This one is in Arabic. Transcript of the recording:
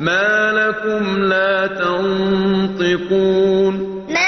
مَا لَكُمْ لَا تَنطِقُونَ. مَا